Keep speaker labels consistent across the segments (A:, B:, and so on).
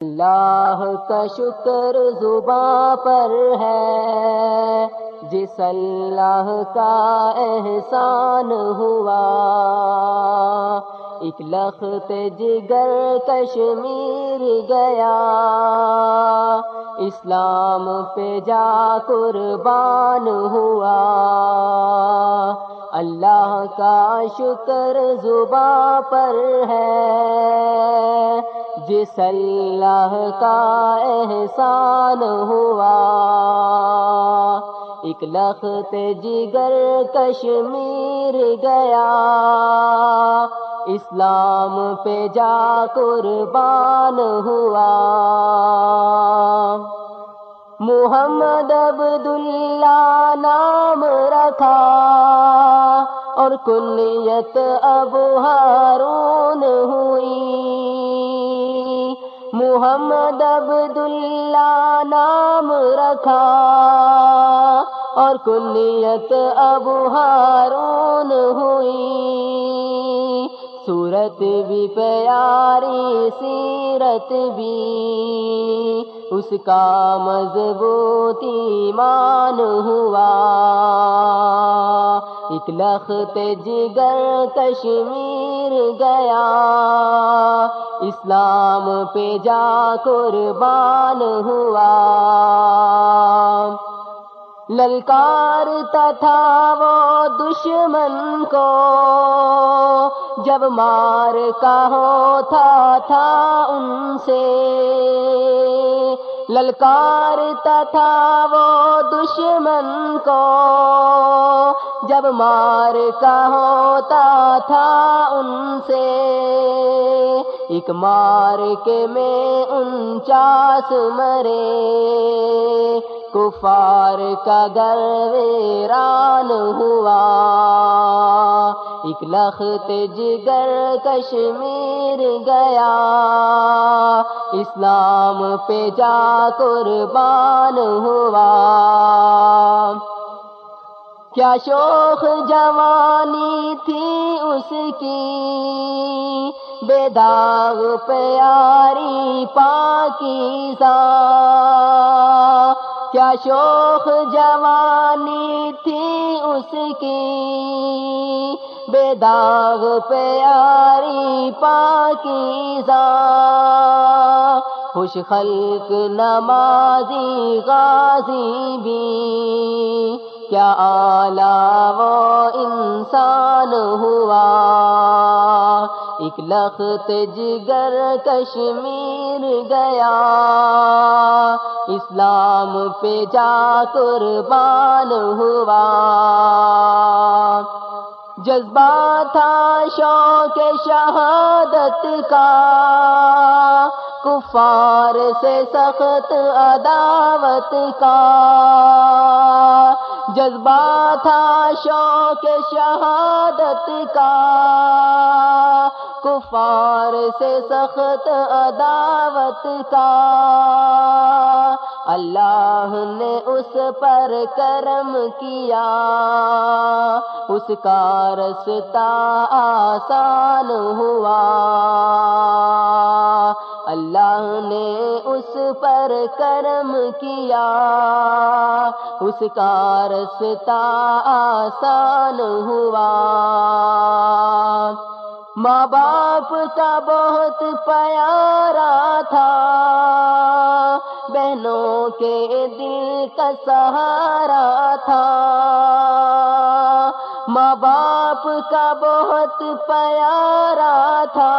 A: اللہ کا شکر زباں پر ہے، جس اللہ کا احسان ہوا۔ ایک لخت جگر کشمیر گیا، اسلام پہ جا قربان ہوا۔ اللہ کا شکر زباں پر ہے جس اللہ کا احسان ہوا، ایک لخت جگر کشمیر گیا۔ اسلام پہ جا قربان ہوا۔ محمد عبداللہ نام رکھا۔ اور کلیت اب ہارون ہوئی۔ محمد عبداللہ نام رکھا اور کلیت ابو ہارون ہوئی۔ صورت بھی پیاری، سیرت بھی۔ اس کا مضبوط ایمان ہوا۔ ایک لخت جگر کشمیر گیا۔ اسلام پہ جا قربان ہوا۔ للکارتا تھا وہ دشمن کو، جب مار کا ہوتا تھا ان سے۔ للکارتا تھا وہ دشمن کو، جب مار کا ہوتا تھا ان سے۔ ایک مار کے میں انچاس مرے۔ کفار کا گر ویران ہوا۔ ایک لخت جگر کشمیر گیا۔ اسلام پہ جا قربان ہوا۔ کیا شوق جوانی تھی اس کی؟ بے داغ پیاری پاکیزہ۔ کیا شوق جوانی تھی اس کی؟ بے داغ پیاری پاکیزہ، خوش خلق نمازی غازی بھی۔ کیا آلہ وہ انسان ہوا؟ ایک لخت جگر کشمیر گیا۔ اسلام پہ جا قربان ہوا۔ جذبہ تھا شوق شہادت کا۔ کفار سے سخت عداوت کا۔ جذبہ تھا شوق شہادت کا۔ کفار سے سخت عداوت کا۔ اللہ نے اس پر کرم کیا، اس کا رستہ آسان ہوا۔ اللہ نے اس پر کرم کیا، اس کا رستہ آسان ہوا۔ ماں باپ کا بہت پیارا تھا سہارا تھا۔ ماں باپ کا بہت پیارا تھا۔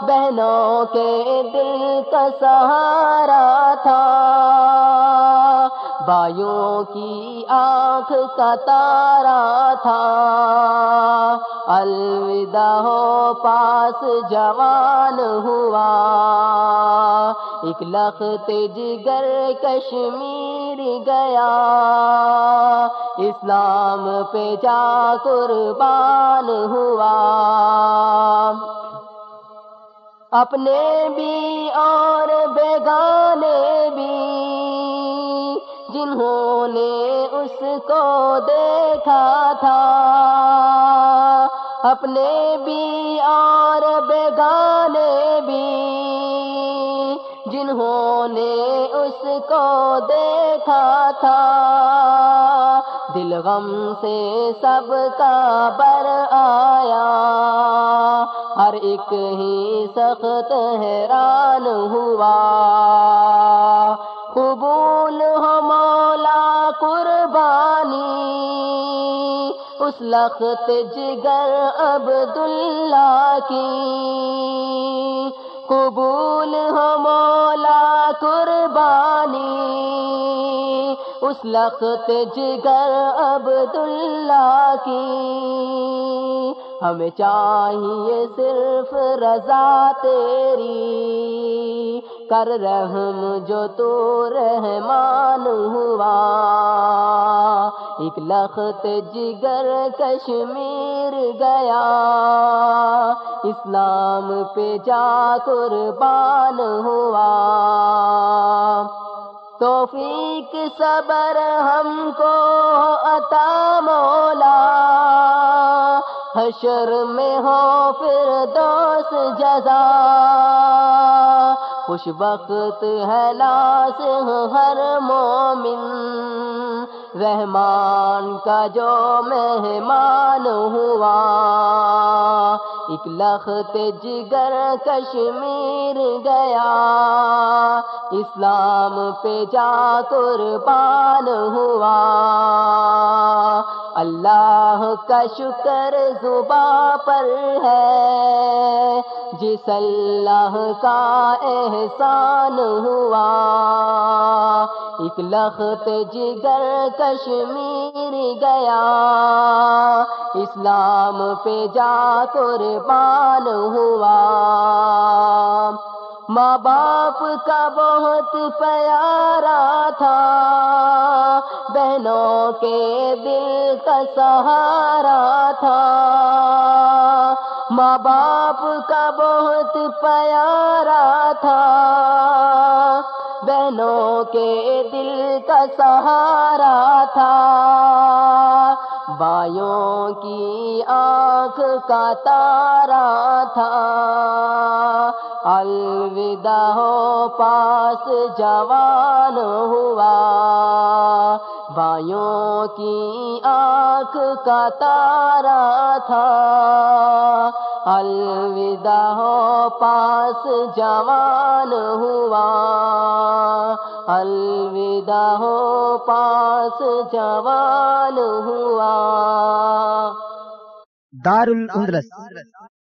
A: بہنوں کے دل کا سہارا تھا۔ بھائیوں کی آنکھ کا تارا تھا۔ الوداع ہو، پاس جوان ہوا۔ ایک لخت جگر کشمیر گیا۔ اسلام پہ جا قربان ہوا۔ اپنے بھی اور بیگانے بھی جنہوں نے اس کو دیکھا تھا۔ اپنے بھی اور بیگانے جنہوں نے اس کو دیکھا تھا۔ دل غم سے سب کا بر آیا۔ ہر ایک ہی سخت حیران ہوا۔ قبول ہو مولا قربانی۔ اس لخت جگر عبداللہ کی۔ قبول ہو مولا اس لخت جگر عبداللہ کی۔ ہمیں چاہیے صرف رضا تیری۔ کر رحم جو تو رحمان ہوا۔ ایک لخت جگر کشمیر گیا۔ اسلام پہ جا قربان ہوا۔ توفیق صبر ہم کو عطا مولا۔ حشر میں ہو پھر دوست جزا۔ خوش بخت ہے لاس ہر مومن۔ رحمان کا جو مہمان ہوا، ایک لخت جگر کشمیر گیا، اسلام پہ جا قربان ہوا۔ اللہ کا شکر زبا پر ہے، جس اللہ کا احسان ہوا۔ ایک لخت جگر کشمیر گیا، اسلام پہ جا قربان ہوا۔ ماں باپ کا بہت پیارا تھا بہنوں کے دل کا سہارا تھا۔ ماں باپ کا بہت پیارا تھا۔ بہنوں کے دل کا سہارا تھا۔ بایوں کی آنکھ کا تارا تھا۔ الوداع ہو، پاس جوان ہوا۔ بایوں کی آنکھ کا تارا تھا۔ الوداع ہو، پاس جوان ہوا۔ الوداع ہو، پاس جوان ہوا۔
B: دار الاندلس